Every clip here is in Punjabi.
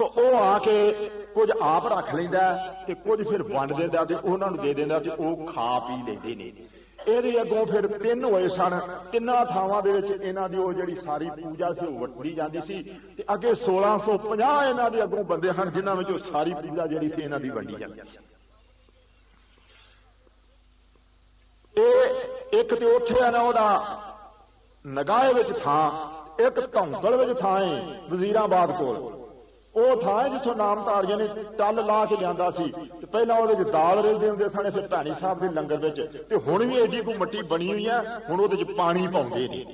ਸੋ ਉਹ ਆ ਕੇ ਕੁਝ ਆਪ ਰੱਖ ਲੈਂਦਾ ਤੇ ਕੁਝ ਫਿਰ ਵੰਡ ਦਿੰਦਾ ਤੇ ਉਹਨਾਂ ਨੂੰ ਦੇ ਦਿੰਦਾ ਤੇ ਉਹ ਖਾ ਪੀ ਲੈਂਦੇ ਨੇ। ਇਹਦੇ ਅੱਗੋਂ ਫਿਰ ਤਿੰਨ ਹੋਏ ਸਨ। ਤਿੰਨਾਂ ਥਾਵਾਂ ਦੇ ਵਿੱਚ ਇਹਨਾਂ ਦੀ ਉਹ ਜਿਹੜੀ ਸਾਰੀ ਪੂਜਾ ਸੀ, ਉਹ ਵਰਤੀ ਜਾਂਦੀ ਸੀ। ਤੇ ਅੱਗੇ 1650 ਇਹਨਾਂ ਦੇ ਅੱਗੋਂ ਬੰਦੇ ਹਨ, ਜਿਨ੍ਹਾਂ ਵਿੱਚੋਂ ਸਾਰੀ ਪੂਜਾ ਜਿਹੜੀ ਸੀ ਇਹਨਾਂ ਦੀ ਵੰਡੀ ਜਾਂਦੀ ਸੀ। ਇਹ ਇੱਕ ਤੇ ਉੱਥੇ ਆ ਨਾ ਉਹਦਾ ਨਗਾਏ ਵਿੱਚ ਥਾਂ, ਇੱਕ ਧੌਂਕਲ ਵਿੱਚ ਥਾਂ ਹੈ ਵਜ਼ੀਰਾਬਾਦ ਕੋਲ। ਉਹ ਥਾਂ ਜਿੱਥੋਂ ਨਾਮਧਾਰੀਆਂ ਨੇ ਟੱਲ ਲਾ ਕੇ ਲਿਆਂਦਾ ਸੀ। ਤੇ ਪਹਿਲਾਂ ਉਹਦੇ ਵਿੱਚ ਦਾਲ ਰਿਲਦੇ ਹੁੰਦੇ ਸਨ, ਫਿਰ ਭੈਣੀ ਸਾਹਿਬ ਦੇ ਲੰਗਰ ਵਿੱਚ। ਤੇ ਹੁਣ ਵੀ ਐਡੀ ਕੋ ਮੱਟੀ ਬਣੀ ਹੋਈ ਆ, ਹੁਣ ਉਹਦੇ ਵਿੱਚ ਪਾਣੀ ਪਾਉਂਦੇ ਨੇ।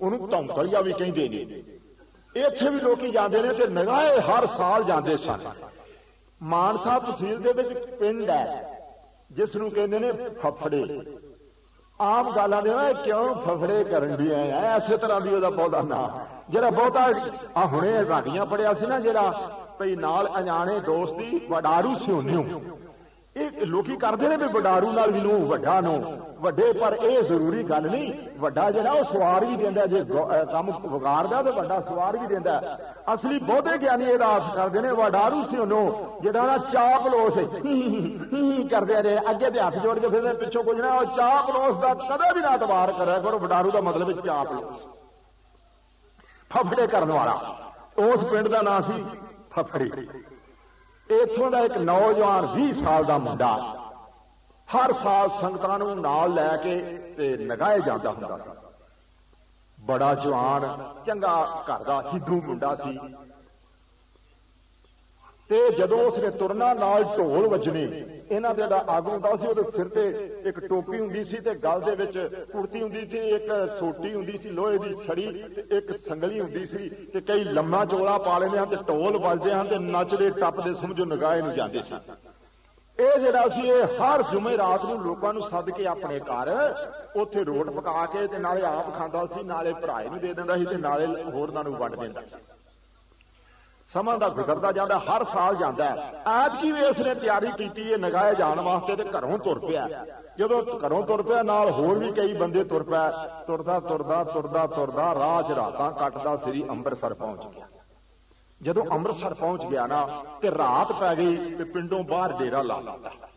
ਉਹਨੂੰ ਧੌਂਕਲੀਆ ਵੀ ਕਹਿੰਦੇ ਨੇ। ਇੱਥੇ ਵੀ ਲੋਕੀ ਜਾਂਦੇ ਨੇ ਤੇ ਨਗਾਏ ਹਰ ਸਾਲ ਜਾਂਦੇ ਸਨ। ਮਾਨਸਾ ਤਹਿਸੀਲ ਦੇ ਵਿੱਚ ਪਿੰਡ ਹੈ, ਜਿਸ ਨੂੰ ਕਹਿੰਦੇ ਨੇ ਫਫੜੇ। ਆਮ ਗਾਲਾਂ ਦੇ ਓਏ ਕਿਉਂ ਫਫੜੇ ਕਰਨ ਦੀ ਐ? ਐਸੇ ਤਰ੍ਹਾਂ ਦੀ ਉਹਦਾ ਪੌਦਾ ਨਾ। ਜਿਹੜਾ ਬਹੁਤਾ ਆ ਹੁਣੇ ਰਾਗੀਆਂ ਪੜਿਆ ਸੀ ਨਾ ਜਿਹੜਾ, ਭਈ ਨਾਲ ਅਣਜਾਣੇ ਦੋਸਤ ਦੀ ਵਡਾਰੂ ਸਿਉਨਿਓ ਇਹ ਲੋਕੀ ਕਰਦੇ ਨੇ ਵੀ ਵਡਾਰੂ ਨਾਲ ਵੀ ਨੂੰ, ਵੱਡਾ ਨੂੰ। ਵੱਡੇ, ਪਰ ਇਹ ਜ਼ਰੂਰੀ ਗੱਲ ਨਹੀਂ। ਵੱਡਾ ਜਿਹੜਾ, ਉਹ ਸਵਾਰ ਵੀ ਦਿੰਦਾ ਜੇ ਕੰਮ ਵਿਗਾੜਦਾ ਤੇ ਵੱਡਾ ਸਵਾਰ ਵੀ ਦਿੰਦਾ ਅਸਲੀ ਬਹੁਤੇ ਗਿਆਨੀ ਇਹਦਾ ਅਰਥ ਕਰਦੇ ਨੇ, ਵਡਾਰੂ ਸਿਉਨੋ ਜਿਹੜਾ ਨਾ ਚਾਪਲੋਸ ਹੀ। ਕਰਦੇ ਨੇ। ਅੱਗੇ ਤੇ ਹੱਥ ਜੋੜ ਕੇ ਫਿਰਦੇ ਪਿੱਛੋਂ ਕੁਝ ਨਾ, ਉਹ ਚਾਪਲੋਸ ਦਾ ਕਦੇ ਵੀ ਨਾ ਤਵਾਰ ਕਰਿਆ ਕਰੋ। ਵਡਾਰੂ ਦਾ ਮਤਲਬ ਹੈ ਚਾਪਲੋਸ ਫਫੜੇ ਕਰਨ ਵਾਲਾ। ਉਸ ਪਿੰਡ ਦਾ ਨਾਂ ਸੀ ਫਫੜੀ। ਇੱਥੋਂ ਦਾ ਇੱਕ ਨੌਜਵਾਨ 20 ਸਾਲ ਦਾ ਮੁੰਡਾ ਹਰ ਸਾਲ ਸੰਗਤਾਂ ਨੂੰ ਨਾਲ ਲੈ ਕੇ ਤੇ ਨਗਾਏ ਜਾਂਦਾ ਹੁੰਦਾ ਸੀ। ਬੜਾ ਜਵਾਨ, ਚੰਗਾ ਘਰ ਦਾ ਹਿੱਦੂ ਮੁੰਡਾ ਸੀ। ਤੇ ਜਦੋਂ ਉਸਨੇ ਤੁਰਨਾ ਨਾਲ ਢੋਲ ਵੱਜਣੀ, ਇਹਨਾਂ ਦੇ ਜਿਹੜਾ ਆਗੂ ਹੁੰਦਾ ਸੀ, ਉਹਦੇ ਸਿਰ ਤੇ ਇੱਕ ਟੋਪੀ ਹੁੰਦੀ ਸੀ ਤੇ ਗਲ ਦੇ ਵਿੱਚ ਕੁੜਤੀ ਹੁੰਦੀ ਸੀ, ਇੱਕ ਸੋਟੀ ਹੁੰਦੀ ਸੀ, ਲੋਹੇ ਦੀ ਛੜੀ ਤੇ ਇੱਕ ਸੰਗਲੀ ਹੁੰਦੀ ਸੀ ਤੇ ਕਈ ਲੰਮਾ ਚੋਲਾ ਪਾ ਲੈਂਦੇ ਹਨ ਤੇ ਢੋਲ ਵੱਜਦੇ ਹਨ ਤੇ ਨੱਚਦੇ, ਟੱਪਦੇ ਸਮਝੋ ਨਗਾਏ ਨੂੰ ਜਾਂਦੇ ਸਨ ਇਹ ਜਿਹੜਾ ਸੀ, ਇਹ ਹਰ ਜੁਮੇ ਰਾਤ ਨੂੰ ਲੋਕਾਂ ਨੂੰ ਸੱਦ ਕੇ ਆਪਣੇ ਘਰ, ਉੱਥੇ ਰੋਟ ਪਕਾ ਕੇ ਤੇ ਨਾਲੇ ਆਪ ਖਾਂਦਾ ਸੀ, ਨਾਲੇ ਭਰਾਏ ਨੂੰ ਦੇ ਦਿੰਦਾ ਸੀ ਤੇ ਨਾਲੇ ਹੋਰਨਾਂ ਨੂੰ ਵੰਡ ਦਿੰਦਾ ਸੀ। ਸਮਾਂ ਦਾ ਗੁਜ਼ਰਦਾ ਜਾਂਦਾ, ਹਰ ਸਾਲ ਜਾਂਦਾ ਐਤ ਕੀ ਵੀ ਇਸਨੇ ਤਿਆਰੀ ਕੀਤੀ ਹੈ ਨਗਾਏ ਜਾਣ ਵਾਸਤੇ ਤੇ ਘਰੋਂ ਤੁਰ ਪਿਆ। ਜਦੋਂ ਘਰੋਂ ਤੁਰ ਪਿਆ, ਨਾਲ ਹੋਰ ਵੀ ਕਈ ਬੰਦੇ ਤੁਰ ਪਿਆ। ਤੁਰਦਾ ਤੁਰਦਾ ਤੁਰਦਾ ਤੁਰਦਾ ਰਾਜ ਰਾਤਾਂ ਕੱਟਦਾ ਸ੍ਰੀ ਅੰਮ੍ਰਿਤਸਰ ਪਹੁੰਚ ਗਿਆ। ਜਦੋਂ ਅੰਮ੍ਰਿਤਸਰ ਪਹੁੰਚ ਗਿਆ ਨਾ, ਤੇ ਰਾਤ ਪੈ ਗਈ ਤੇ ਪਿੰਡੋਂ ਬਾਹਰ ਡੇਰਾ ਲਾ ਦਿੱਤਾ।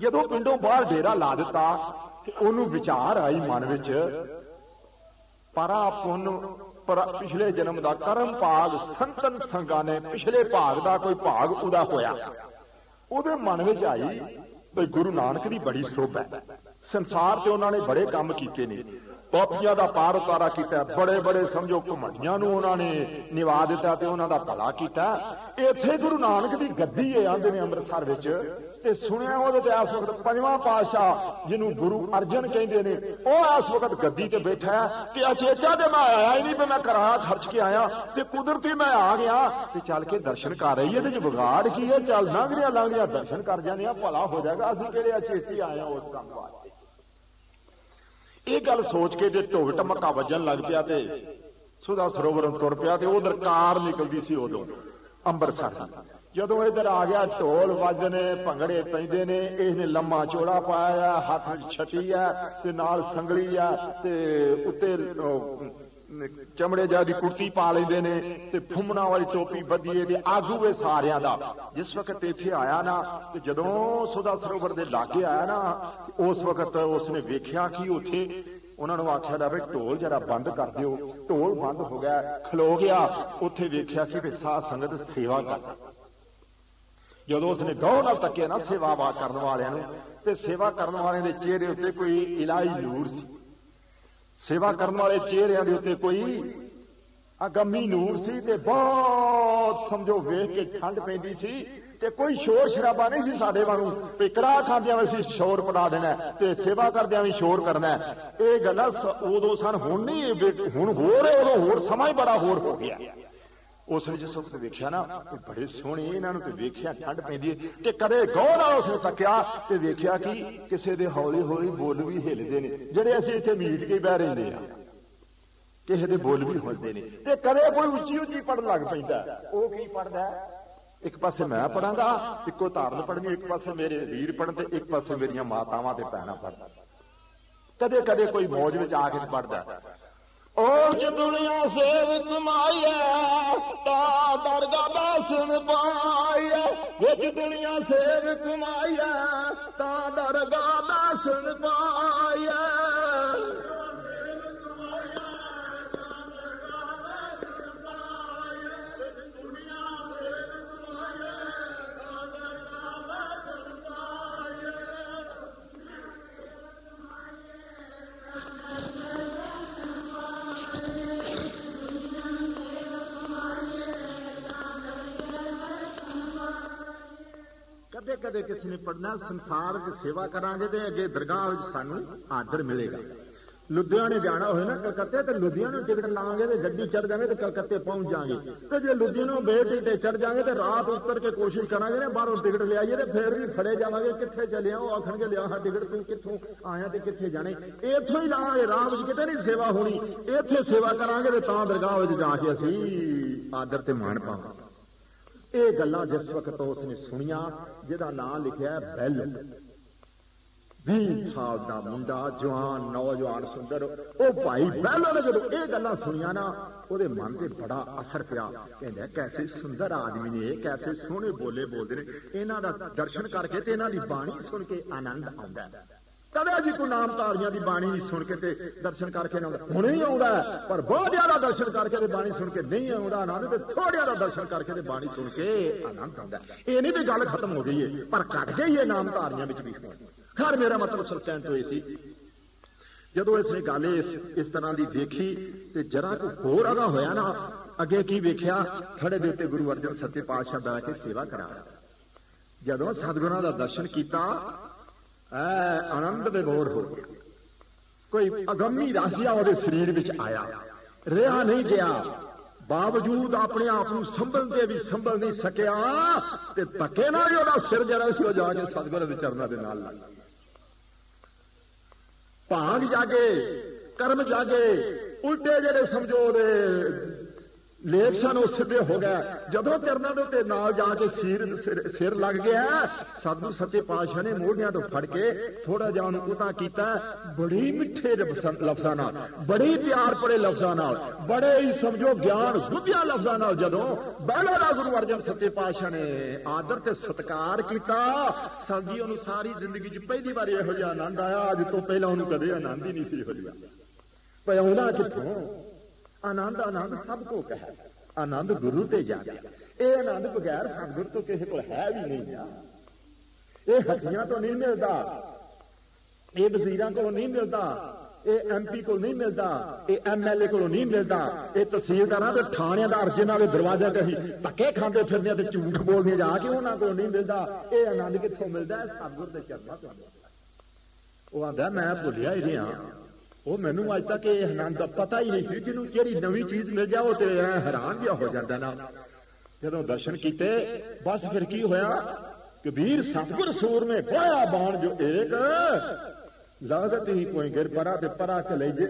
ਜਦੋਂ ਪਿੰਡੋਂ ਬਾਹਰ ਡੇਰਾ ਲਾ ਦਿੱਤਾ, ਤੇ ਉਹਨੂੰ ਵਿਚਾਰ ਆਈ ਮਨ ਵਿੱਚ, ਪਰਾ ਪੁੰਨ ਪਰ ਪਿਛਲੇ ਜਨਮ ਦਾ ਕਰਮ ਭਾਗ ਸੰਤਨ ਸੰਗਾ ਨੇ ਪਿਛਲੇ ਭਾਗ ਦਾ ਕੋਈ ਭਾਗ ਉਹਦਾ ਹੋਇਆ। ਉਹਦੇ ਮਨ ਵਿੱਚ ਆਈ ਵੀ ਗੁਰੂ ਨਾਨਕ ਦੀ ਬੜੀ ਸੋਭ ਹੈ। ਸੰਸਾਰ ਤੇ ਉਹਨਾਂ ਨੇ ਬੜੇ ਕੰਮ ਕੀਤੇ ਨੇ। ਪਾਪੀਆਂ ਦਾ ਪਾਰ ਉਤਾਰਾ ਕੀਤਾ, ਬੜੇ ਬੜੇ ਸਮਝੋ ਘਮੰਡੀਆਂ ਨੂੰ ਉਹਨਾਂ ਨੇ ਨਿਵਾ ਦਿੱਤਾ ਤੇ ਉਹਨਾਂ ਦਾ ਭਲਾ ਕੀਤਾ। ਇੱਥੇ ਗੁਰੂ ਨਾਨਕ ਦੀ ਗੱਦੀ ਹੈ ਆਂਦੇ ਨੇ ਅੰਮ੍ਰਿਤਸਰ ਵਿੱਚ। ਤੇ ਸੁਣਿਆ ਉਹਦੇ ਤੇ ਇਸ ਵਕਤ ਪੰਜਵਾਂ ਪਾਤਸ਼ਾਹ ਜਿਹਨੂੰ ਗੁਰੂ ਅਰਜਨ ਕਹਿੰਦੇ ਨੇ, ਉਹ ਇਸ ਵਕਤ ਗੱਦੀ ਤੇ ਬੈਠਾ ਹੈ ਕਿ ਅਚੇਚਾ ਤੇ ਮੈਂ ਆਇਆ ਹੀ ਨਹੀਂ ਵੀ ਮੈਂ ਕਿਰਾਇਆ ਖਰਚ ਕੇ ਆਇਆ ਤੇ ਕੁਦਰਤੀ ਮੈਂ ਆ ਗਿਆ ਤੇ ਚੱਲ ਕੇ ਦਰਸ਼ਨ ਕਰ ਰਹੀ ਇਹਦੇ ਚ ਵਿਗਾੜ ਕੀ ਹੈ, ਚੱਲ ਲੰਘਦਿਆਂ ਲੰਘਦਿਆਂ ਦਰਸ਼ਨ ਕਰ ਜਾਂਦੇ ਆ ਭਲਾ ਹੋ ਜਾਏਗਾ, ਅਸੀਂ ਕਿਹੜੇ ਅਚੇਤੀ ਆਏ ਉਸ ਕੰਮ ਵਾਸਤੇ? ਇਹ ਗੱਲ ਸੋਚ ਕੇ ਜੇ ਢੋਲ ਟਮਕਾ ਵੱਜਣ ਲੱਗ ਪਿਆ ਤੇ ਸੁਦਾ ਸਰੋਵਰ ਤੁਰ ਪਿਆ ਤੇ ਉਧਰ ਕਾਰ ਨਿਕਲਦੀ ਸੀ ਉਦੋਂ ਅੰਮ੍ਰਿਤਸਰ ਦੀ। ਜਦੋਂ ਇਧਰ ਆ ਗਿਆ, ਢੋਲ ਵੱਜਨੇ ਭੰਗੜੇ ਪੈਂਦੇ ਨੇ, ਇਹਨੇ ਲੰਮਾ ਚੋੜਾ ਪਾਇਆ, ਹੱਥ ਵਿੱਚ ਛਟੀ ਆ ਤੇ ਨਾਲ ਸੰਗਲੀ ਆ ਤੇ ਉੱਤੇ ਚਮੜੇ ਜਾ ਦੀ ਕੁਰਤੀ ਪਾ ਲੈਂਦੇ ਨੇ ਤੇ ਫੁੰਮਣਾ ਵਾਲੀ ਟੋਪੀ ਬੱਧੀਏ ਤੇ ਆਗੂ ਇਹ ਸਾਰਿਆਂ ਦਾ। ਜਿਸ ਵਕਤ ਇੱਥੇ ਆਇਆ ਨਾ, ਤੇ ਜਦੋਂ ਸੁਦਾ ਸਰੋਵਰ ਦੇ ਲਾਗੇ ਆਇਆ ਨਾ, ਉਸ ਵਕਤ ਉਸਨੇ ਵੇਖਿਆ ਕਿ ਉੱਥੇ ਉਹਨਾਂ ਨੂੰ ਆਖਿਆ ਜਾਵੇ ਢੋਲ ਜਰਾ ਬੰਦ ਕਰ ਦਿਓ। ਢੋਲ ਬੰਦ ਹੋ ਗਿਆ, ਖਲੋ ਗਿਆ। ਉੱਥੇ ਵੇਖਿਆ ਕਿ ਵੀ ਸਾਧ ਸੰਗਤ ਸੇਵਾ ਕਰ ਜਦੋਂ ਉਸਨੇ ਗੌਰ ਨਾਲ ਤੱਕਿਆ ਨਾ ਸੇਵਾ ਕਰਨ ਵਾਲਿਆਂ ਨੂੰ, ਤੇ ਸੇਵਾ ਕਰਨ ਵਾਲਿਆਂ ਦੇ ਚਿਹਰੇ ਉੱਤੇ ਕੋਈ ਇਲਾਹੀ ਨੂਰ ਸੀ। ਸੇਵਾ ਕਰਨ ਵਾਲੇ ਚਿਹਰਿਆਂ ਦੇ ਉੱਤੇ ਕੋਈ ਅਗੰਮੀ ਨੂਰ ਸੀ ਤੇ ਬਹੁਤ ਸਮਝੋ ਵੇਖ ਕੇ ਠੰਡ ਪੈਂਦੀ ਸੀ ਤੇ ਕੋਈ ਸ਼ੋਰ ਸ਼ਰਾਬਾ ਨਹੀਂ ਸੀ ਸਾਡੇ ਵਾਂਗੂ ਪਿਕੜਾ ਖਾਂਦਿਆਂ ਵੀ ਅਸੀਂ ਸ਼ੋਰ ਪੜਾ ਦੇਣਾ ਤੇ ਸੇਵਾ ਕਰਦਿਆਂ ਵੀ ਸ਼ੋਰ ਕਰਨਾ ਇਹ ਗੱਲਾਂ ਉਦੋਂ ਸਨ, ਹੁਣ ਨਹੀਂ ਹੁਣ ਹੋਰ ਹੈ, ਉਦੋਂ ਹੋਰ ਸਮਾਂ ਹੀ ਬੜਾ ਹੋਰ ਹੋ ਗਿਆ। ਉਸ ਨੇ ਜਿਸ ਵਕਤ ਵੇਖਿਆ ਨਾ ਬੜੇ ਸੋਹਣੇ ਇਹਨਾਂ ਨੂੰ ਤੇ ਵੇਖਿਆ, ਠੰਡ ਪੈਂਦੀ ਹੈ ਤੇ ਕਦੇ ਗੌਰ ਨਾਲ ਉਸ ਨੇ ਤੱਕਿਆ ਤੇ ਵੇਖਿਆ ਕਿ ਕਿਸੇ ਦੇ ਹੌਲੀ ਹੌਲੀ ਬੋਲ ਵੀ ਹਿੱਲਦੇ ਨੇ, ਜਿਹੜੇ ਅਸੀਂ ਇੱਥੇ ਮੀਟ ਕੇ ਬਹਿ ਰਹਿੰਦੇ ਆ ਕਿਸੇ ਦੇ ਬੋਲ ਵੀ ਹਿੱਲਦੇ ਨੇ, ਤੇ ਕਦੇ ਕੋਈ ਉੱਚੀ ਉੱਚੀ ਪੜਨ ਲੱਗ ਪੈਂਦਾ ਉਹ ਕੀ ਪੜਦਾ ਇੱਕ ਪਾਸੇ ਮੈਂ ਪੜਾਂਗਾ ਇੱਕੋ ਧਾਰਨ ਪੜਨੀ ਇੱਕ ਪਾਸੇ ਮੇਰੇ ਵੀਰ ਪੜਨ ਤੇ ਇੱਕ ਪਾਸੇ ਮੇਰੀਆਂ ਮਾਤਾਵਾਂ ਤੇ ਭੈਣਾਂ ਪੜਨ ਕਦੇ ਕਦੇ ਕੋਈ ਮੌਜ ਵਿੱਚ ਆ ਕੇ ਪੜਦਾ ਉਹ ਜ ਦੁਨੀਆ ਸੇਵ ਕਮਾਈਐ ਤਾਂ ਦਰਗਾ ਬਾਸਨ ਪਾਈਐ ਵਿੱਚ ਦੁਨੀਆ ਸੇਵ ਕਮਾਈਐ ਤਾਂ ਦਰਗਾ ਬਾਸਨ ਕਦੇ ਕਿਸੇ ਨੇ ਪੜਨਾ ਸੰਸਾਰ ਵਿੱਚ ਸੇਵਾ ਕਰਾਂਗੇ ਤੇ ਅੱਗੇ ਦਰਗਾਹ ਵਿੱਚ ਸਾਨੂੰ ਆਦਰ ਮਿਲੇਗਾ। ਲੁਧਿਆਣੇ ਜਾਣਾ ਹੋਵੇ ਨਾ ਕਲਕੱਤੇ, ਤੇ ਲੁਧਿਆਣੇ ਟਿਕਟ ਲਾਵਾਂਗੇ ਤੇ ਗੱਡੀ ਚੜ ਜਾਵੇ ਤੇ ਕਲਕੱਤੇ ਪਹੁੰਚ ਜਾਾਂਗੇ ਤੇ ਜੇ ਲੁਧਿਆਣੋਂ ਬੇਟੀ ਤੇ ਚੜ ਜਾਵਾਂਗੇ ਤੇ ਰਾਤ ਉੱਤਰ ਕੇ ਕੋਸ਼ਿਸ਼ ਕਰਾਂਗੇ ਨਾ ਬਾਹਰੋਂ ਟਿਕਟ ਲਿਆਈਏ ਤੇ ਫੇਰ ਵੀ ਫੜੇ ਜਾਵਾਂਗੇ, ਕਿੱਥੇ ਚੱਲਿਆ ਉਹ ਆਖਣਗੇ, ਲਿਆ ਹਾਂ ਟਿਕਟ, ਤੂੰ ਕਿੱਥੋਂ ਆਇਆ ਤੇ ਕਿੱਥੇ ਜਾਣੇ ਇੱਥੋਂ ਹੀ ਲਾਵਾਂਗੇ, ਰਾਹ ਵਿੱਚ ਕਿਤੇ ਨਹੀਂ ਸੇਵਾ ਹੋਣੀ। ਇੱਥੇ ਸੇਵਾ ਕਰਾਂਗੇ ਤੇ ਤਾਂ ਦਰਗਾਹ ਵਿੱਚ ਜਾ ਕੇ ਅਸੀਂ ਆਦਰ ਤੇ ਮਾਣ ਪਾਵਾਂਗੇ। ਇਹ ਗੱਲਾਂ ਜਿਸ ਵਕਤ ਉਸ ਨੇ ਸੁਣੀਆਂ, ਜਿਹਦਾ ਨਾਂ ਲਿਖਿਆ ਬੈਲ 20 ਸਾਲ ਦਾ ਮੁੰਡਾ, ਜਵਾਨ, ਨੌਜਵਾਨ, ਸੁੰਦਰ, ਉਹ ਭਾਈ ਬੈਲ ਨੇ ਜਦੋਂ ਇਹ ਗੱਲਾਂ ਸੁਣੀਆਂ ਨਾ, ਉਹਦੇ ਮਨ ਤੇ ਬੜਾ ਅਸਰ ਪਿਆ। ਕਹਿੰਦਾ, ਕੈਸੇ ਸੁੰਦਰ ਆਦਮੀ ਨੇ ਇਹ ਕੈਸੇ ਸੋਹਣੇ ਬੋਲੇ ਬੋਲਦੇ ਨੇ। ਇਹਨਾਂ ਦਾ ਦਰਸ਼ਨ ਕਰਕੇ ਤੇ ਇਹਨਾਂ ਦੀ ਬਾਣੀ ਸੁਣ ਕੇ ਆਨੰਦ ਆਉਂਦਾ ਹੈ। ਕਦੇ ਜੀ ਕੋ ਨਾਮਧਾਰੀਆਂ ਦੀ ਬਾਣੀ ਸੁਣ ਕੇ ਤੇ ਦਰਸ਼ਨ ਕਰਕੇ ਨਾ ਹੁਣੇ ਹੀ ਆਉਂਦਾ ਪਰ ਬਹੁਤ ਜ਼ਿਆਦਾ ਦਰਸ਼ਨ ਕਰਕੇ ਤੇ ਬਾਣੀ ਸੁਣ ਕੇ ਨਹੀਂ ਆਉਂਦਾ, ਆਨੰਦ ਤੇ ਥੋੜਿਆ ਦਾ ਦਰਸ਼ਨ ਕਰਕੇ ਤੇ ਬਾਣੀ ਸੁਣ ਕੇ ਆਨੰਦ ਆਉਂਦਾ ਇਹ ਨਹੀਂ ਤੇ ਗੱਲ ਖਤਮ ਹੋ ਗਈ ਏ, ਪਰ ਘਟ ਗਈ ਏ ਨਾਮਧਾਰੀਆਂ ਵਿੱਚ ਵੀ। ਖੈਰ, ਮੇਰਾ ਮਤਲਬ ਸੁਲਤਾਨ ਤੋਂ ਇਹ ਸੀ, ਜਦੋਂ ਇਸਨੇ ਗੱਲ ਇਸ ਇਸ ਤਰ੍ਹਾਂ ਦੀ ਦੇਖੀ ਤੇ ਜਰਾ ਕੋ ਹੋਰ ਅਗਾ ਹੋਇਆ ਨਾ, ਅੱਗੇ ਕੀ ਵੇਖਿਆ? ਖੜੇ ਦੇ ਉੱਤੇ ਗੁਰੂ ਅਰਜਨ ਸੱਚੇ ਪਾਤਸ਼ਾਹ ਬੈਠ ਕੇ ਸੇਵਾ ਕਰਾ ਜਦੋਂ ਸਤਿਗੁਰਾਂ ਦਾ ਦਰਸ਼ਨ ਕੀਤਾ ਐ ਆਨੰਦ ਵਿਭੋਰ ਹੋ ਕੋਈ ਅਗੰਮੀ ਰਾਸਿਆ ਉਹਦੇ ਸਰੀਰ ਵਿੱਚ ਆਇਆ। ਰਿਹਾ ਨਹੀਂ ਗਿਆ। ਬਾਵਜੂਦ ਆਪਣੇ ਆਪ ਨੂੰ ਸੰਭਲ ਤੇ ਵੀ ਸੰਭਲ ਨਹੀਂ ਸਕਿਆ, ਤੇ ਧੱਕੇ ਨਾਲ ਉਹਦਾ ਸਿਰ ਜਿਹੜਾ ਸੀ ਉਹ ਜਾ ਕੇ ਸਤਿਗੁਰ ਦੇ ਚਰਨਾਂ ਦੇ ਨਾਲ ਲੱਗ ਭਾਗ ਜਾਗੇ, ਕਰਮ ਜਾਗੇ, ਉਲਟੇ ਜਿਹੜੇ ਸਮਝੋ ਦੇ ਲੇਖ ਸਨ, ਉਹ ਸਿੱਧੇ ਹੋ ਗਏ। ਜਦੋਂ ਚਰਨਾਂ ਦੇ ਉੱਤੇ ਨਾਲ ਜਾ ਕੇ ਸਿਰ ਸਿਰ ਲੱਗ ਗਿਆ ਸਤਿਗੁਰ ਸੱਚੇ ਪਾਤਸ਼ਾਹ ਨੇ ਮੋਢਿਆਂ ਤੋਂ ਫੜ ਕੇ ਥੋੜਾ ਜਿਹਾ ਉਹਨੂੰ ਉਤਾ ਕੀਤਾ। ਬੜੀ ਮਿੱਠੇ ਲਫ਼ਜ਼ਾਂ ਨਾਲ, ਬੜੀ ਪਿਆਰ ਭਰੇ ਲਫ਼ਜ਼ਾਂ ਨਾਲ, ਬੜੇ ਹੀ ਸਮਝੋ ਗਿਆਨ ਗੁੱਧਿਆ ਲਫ਼ਜ਼ਾਂ ਨਾਲ ਜਦੋਂ ਬਹਿਲਾ ਦਾ ਗੁਰੂ ਅਰਜਨ ਸੱਚੇ ਪਾਤਸ਼ਾਹ ਨੇ ਆਦਰ ਤੇ ਸਤਕਾਰ ਕੀਤਾ ਸੰਜੀ ਉਹਨੂੰ ਸਾਰੀ ਜ਼ਿੰਦਗੀ 'ਚ ਪਹਿਲੀ ਵਾਰ ਇਹੋ ਜਿਹਾ ਆਨੰਦ ਆਇਆ। ਅੱਜ ਤੋਂ ਪਹਿਲਾਂ ਉਹਨੂੰ ਕਦੇ ਆਨੰਦ ਹੀ ਨਹੀਂ ਸੀ ਇਹੋ ਜਿਹਾ। ਪਈ ਆਉਂਦਾ ਕਿੱਥੋਂ? ਆਨੰਦ ਆਨੰਦ ਸਭ ਕੋ ਕਹੇ। ਆਨੰਦ ਗੁਰੂ ਤੇ ਜਾ ਇਹ ਆਨੰਦ ਬਗੈਰ ਸਤਿਗੁਰ ਤੋਂ ਕਿਸੇ ਕੋਲ ਹੈ ਵੀ ਨਹੀਂ ਆ। ਇਹ ਹੱਥੀਆਂ ਤੋਂ ਨਹੀਂ ਮਿਲਦਾ। ਇਹ ਵਜ਼ੀਰਾਂ ਕੋਲੋਂ ਨਹੀਂ ਮਿਲਦਾ। ਇਹ ਐਮਪੀ ਕੋਲ ਨਹੀਂ ਮਿਲਦਾ। ਇਹ ਐਮਐਲਏ ਕੋਲੋਂ ਨਹੀਂ ਮਿਲਦਾ। ਇਹ ਤਹਿਸੀਲਦਾਰਾਂ ਦੇ ਥਾਣਿਆਂ ਦਾ ਅਰਜਨ ਵਾਲੇ ਦਰਵਾਜ਼ਿਆਂ ਤੇ ਅਸੀਂ ਧੱਕੇ ਖਾਂਦੇ ਫਿਰਦੇ ਤੇ ਝੂਠ ਬੋਲਦੇ ਜਾ ਕੇ ਉਹਨਾਂ ਕੋਲੋਂ ਨਹੀਂ ਮਿਲਦਾ। ਇਹ ਆਨੰਦ ਕਿੱਥੋਂ ਮਿਲਦਾ? ਸਤਿਗੁਰ ਦੇ ਚਰਨਾਂ ਤੋਂ ਉਹ ਆਂਦਾ, ਮੈਂ ਭੁੱਲਿਆ ਹੀ ਰਿਹਾ ਉਹ ਮੈਨੂੰ ਅੱਜ ਤੱਕ ਇਹ ਆਨੰਦ ਦਾ ਪਤਾ ਹੀ ਨਹੀਂ ਸੀ ਜਿਹਨੂੰ ਜਿਹੜੀ ਨਵੀਂ ਚੀਜ਼ ਮਿਲ ਜਾ ਤੇ ਹੈਰਾਨ ਜਿਹਾ ਹੋ ਜਾਂਦਾ ਨਾ। ਜਦੋਂ ਦਰਸ਼ਨ ਕੀਤੇ, ਬਸ ਫਿਰ ਕੀ ਹੋਇਆ? ਕਬੀਰ ਸਤਗੁਰ ਸੂਰ ਨੇ ਪਾਇਆ ਬਾਣ ਜੋ ਏਕ। ਲਾਗਤ ਹੀ ਕੋਈ ਗਿਰ ਪਰਾ ਤੇ ਪਰਾ ਕੇ ਜੇ।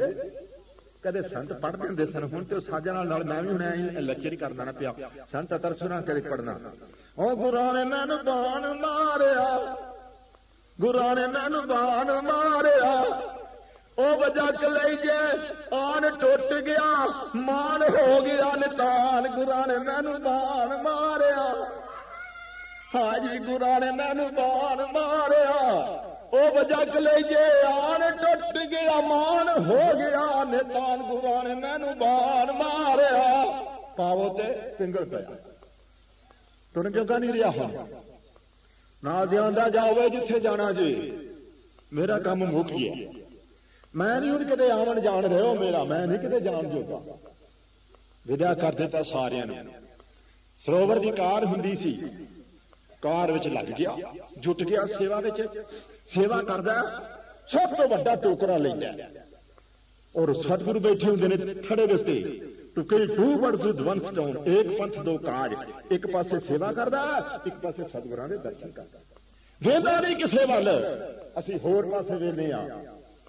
ਕਦੇ ਸੰਤ ਪੜ੍ਹਦੇ ਹੁੰਦੇ ਸਨ, ਹੁਣ ਤੇ ਸਾਜਾ ਨਾਲ ਨਾਲ ਮੈਂ ਵੀ ਹੁਣ ਐ ਲੈਕਚਰ ਹੀ ਕਰਦਾ ਨਾ ਪਿਆ। ਸੰਤ ਤਰਸੁਨਾ ਕਦੇ ਪੜਨਾ ਉਹ ਗੁਰਾਂ ਨੇ ਮੈਨੂੰ ਬਾਣ ਮਾਰਿਆ। ਗੁਰਾਂ ਨੇ ਮੈਨੂੰ ਬਾਣ ਮਾਰਿਆ। ਉਹ ਵਜਾ ਲਈ ਜੇ ਆਣ ਟੁੱਟ ਗਿਆ ਮਾਨ ਹੋ ਗਿਆ, ਨਿਤਾਨ ਗੁਰਾਂ ਨੇ ਮੈਨੂੰ ਬਾਣ ਮਾਰਿਆ। ਹਾਜੀ ਗੁਰਾਂ ਨੇ ਮੈਨੂੰ ਬਾਣ ਮਾਰਿਆ। ਉਹ ਵਜਾ ਲਈ ਜੇ ਆਨ ਟੁੱਟ ਗਿਆ ਮਾਨ ਹੋ ਗਿਆ, ਨਿਤਾਨ ਗੁਰਾਂ ਨੇ ਮੈਨੂੰ ਬਾਣ ਮਾਰਿਆ। ਪਾਵੋ ਤੇ ਸਿੰਗਲ ਪਿਆ। ਤੁਰਨ ਜੋਗਾ ਨਹੀਂ ਰਿਹਾ ਹੁਣ। ਨਾ ਜਿਉਂਦਾ ਜਾਵੇ ਜਿੱਥੇ ਜਾਣਾ ਜੀ। ਮੇਰਾ ਕੰਮ ਮੁੱਕ ਗਿਆ। ਮੈਂ ਨਹੀਂ ਹੁਣ ਕਿਤੇ ਆਵਣ ਜਾਣ ਰਿਹਾ ਮੇਰਾ, ਮੈਂ ਨਹੀਂ ਕਿਤੇ ਜਾਣ ਜੋਗਾ। ਵਿਦਿਆ ਕਰ ਦਿੱਤਾ ਸਾਰਿਆਂ ਨੂੰ। ਸਰੋਵਰ ਦੀ ਕਾਰ ਹੁੰਦੀ ਸੀ। ਕਾਰ ਵਿੱਚ ਲੱਗ ਗਿਆ, ਜੁਟ ਗਿਆ ਸੇਵਾ ਵਿੱਚ। ਸੇਵਾ ਕਰਦਾ, ਸਭ ਤੋਂ ਵੱਡਾ ਟੋਕਰਾ ਲੈਂਦਾ। ਔਰ ਸਤਿਗੁਰੂ ਬੈਠੇ ਹੁੰਦੇ ਨੇ ਥੜੇ ਦੇ ਉੱਤੇ। To kill two birds with one stone ਇੱਕ ਪੰਥ, ਦੋ ਕਾਜ ਇੱਕ ਪਾਸੇ ਸੇਵਾ ਕਰਦਾ, ਇੱਕ ਪਾਸੇ ਸਤਿਗੁਰਾਂ ਦੇ ਦਰਸ਼ਨ ਕਰਦਾ। ਵੇਂਦਾ ਨਹੀਂ ਕਿਸੇ ਵੱਲ। ਅਸੀਂ ਹੋਰ ਪਾਸੇ ਵੇਂਦੇ ਆ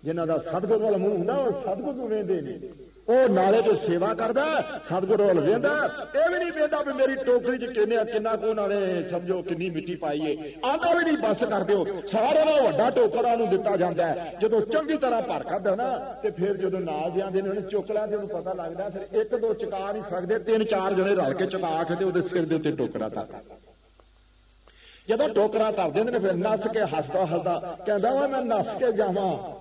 ਜਿਨ੍ਹਾਂ ਦਾ ਸਤਿਗੁਰ ਵੱਲ ਮੂੰਹ ਹੁੰਦਾ, ਉਹ ਸਤਿਗੁਰ ਨੂੰ ਵੇਂਦੇ ਨਹੀਂ ਉਹ ਨਾਲੇ ਤੇ ਸੇਵਾ ਕਰਦਾ, ਸਤਿਗੁਰੂ ਵੱਲ ਵੇਂਦਾ ਇਹ ਵੀ ਨਹੀਂ ਵੇਂਦਾ ਵੀ ਮੇਰੀ ਟੋਕਰੀ 'ਚ ਕਿੰਨੇ ਕਿੰਨਾ ਕੋ ਨਾਲੇ ਸਮਝੋ ਕਿੰਨੀ ਮਿੱਟੀ ਪਾਈਏ ਆਂਦਾ ਵੀ ਨਹੀਂ, ਬਸ ਕਰ ਦਿਓ। ਸਾਰਿਆਂ ਨਾਲੋਂ ਵੱਡਾ ਟੋਕਰਾ ਨੂੰ ਦਿੱਤਾ ਜਾਂਦਾ ਜਦੋਂ ਚੰਗੀ ਤਰ੍ਹਾਂ ਭਰ ਕਰਦਾ ਨਾ, ਤੇ ਫਿਰ ਜਦੋਂ ਨਾਲ ਜਾਂਦੇ ਨੇ, ਉਹਨੇ ਚੁੱਕ ਲਿਆ ਤੇ ਉਹਨੂੰ ਪਤਾ ਲੱਗਦਾ, ਫਿਰ ਇੱਕ ਦੋ ਚੁਕਾ ਨਹੀਂ ਸਕਦੇ, ਤਿੰਨ ਚਾਰ ਜਣੇ ਰਲ ਕੇ ਚੁਕਾ ਕੇ ਤੇ ਉਹਦੇ ਸਿਰ ਦੇ ਉੱਤੇ ਟੋਕਰਾ ਧਰਦਾ ਜਦੋਂ ਟੋਕਰਾ ਧਰ ਦਿੰਦੇ ਨੇ, ਫਿਰ ਨੱਸ ਕੇ ਹੱਸਦਾ ਹੱਸਦਾ ਕਹਿੰਦਾ ਵਾ, ਮੈਂ ਨੱਸ ਕੇ ਜਾਵਾਂ।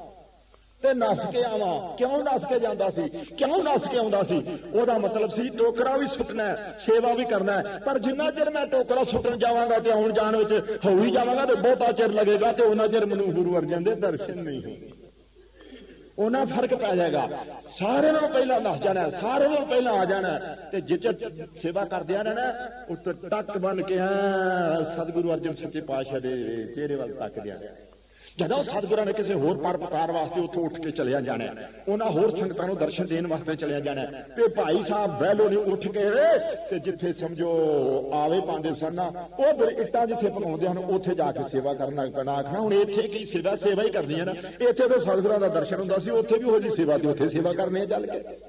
ਤੇ ਨੱਸ ਕੇ ਆਵਾਂ। ਕਿਉਂ ਨੱਸ ਕੇ ਜਾਂਦਾ ਸੀ? ਕਿਉਂ ਨੱਸ ਕੇ ਆਉਂਦਾ ਸੀ? ਉਹਦਾ ਮਤਲਬ ਸੀ ਟੋਕਰਾ ਵੀ ਸੁੱਟਣਾ ਸੇਵਾ ਵੀ ਕਰਨਾ ਪਰ ਜਿੰਨਾ ਚਿਰ ਮੈਂ ਟੋਕਰਾ ਸੁੱਟਣ ਜਾਵਾਂਗਾ ਤੇ ਆਉਣ ਜਾਣ ਵਿੱਚ ਹੋਈ ਜਾਵਾਂਗਾ ਤੇ ਬਹੁਤਾ ਚਿਰ ਲੱਗੇਗਾ ਤੇ ਉਹਨਾਂ ਚਿਰ ਮੈਨੂੰ ਗੁਰੂ ਅਰਜਨ ਦੇ ਦਰਸ਼ਨ ਨਹੀਂ ਹੋਣਗੇ। ਉਹਨਾਂ ਫ਼ਰਕ ਪੈ ਜਾਏਗਾ। ਸਾਰੇ ਨਾਲੋਂ ਪਹਿਲਾਂ ਨੱਸ ਜਾਣਾ ਸਾਰੇ ਨਾਲੋਂ ਪਹਿਲਾਂ ਆ ਜਾਣਾ ਤੇ ਜਿੱਚ ਸੇਵਾ ਕਰਦਿਆਂ ਰਹਿਣਾ ਨਾ ਉੱਤੇ ਟੱਕ ਬਣ ਕੇ ਆ ਸਤਿਗੁਰੂ ਅਰਜਨ ਸੱਚੇ ਪਾਤਸ਼ਾਹ ਦੇ ਚਿਹਰੇ ਵੱਲ ਤੱਕਦੇ ਆ। ਜਦੋਂ ਸਤਿਗੁਰਾਂ ਨੇ ਕਿਸੇ ਹੋਰ ਪਰਪਕਾਰ ਵਾਸਤੇ ਉੱਥੋਂ ਉੱਠ ਕੇ ਚਲਿਆ ਜਾਣਾ ਉਹਨਾਂ ਹੋਰ ਸੰਗਤਾਂ ਨੂੰ ਦਰਸ਼ਨ ਦੇਣ ਵਾਸਤੇ ਚਲਿਆ ਜਾਣਾ ਤੇ ਭਾਈ ਸਾਹਿਬ ਬਹਿਲੋ ਨੇ ਉੱਠ ਕੇ, ਤੇ ਜਿੱਥੇ ਸਮਝੋ ਆਵੇ ਪਾਉਂਦੇ ਸਨ, ਉਹ ਫਿਰ ਇੱਟਾਂ ਜਿੱਥੇ ਪਕਾਉਂਦੇ ਹਨ, ਉੱਥੇ ਜਾ ਕੇ ਸੇਵਾ ਕਰਨਾ ਪੈਣਾ। ਆਖਣਾ, ਹੁਣ ਇੱਥੇ ਕੀ ਸੇਵਾ ਸੇਵਾ ਹੀ ਕਰਨੀ ਹੈ ਨਾ। ਇੱਥੇ ਤਾਂ ਸਤਿਗੁਰਾਂ ਦਾ ਦਰਸ਼ਨ ਹੁੰਦਾ ਸੀ, ਉੱਥੇ ਵੀ ਉਹ ਜੀ ਸੇਵਾ ਤੇ ਉੱਥੇ ਸੇਵਾ ਕਰਨੀ ਹੈ ਚੱਲ ਕੇ।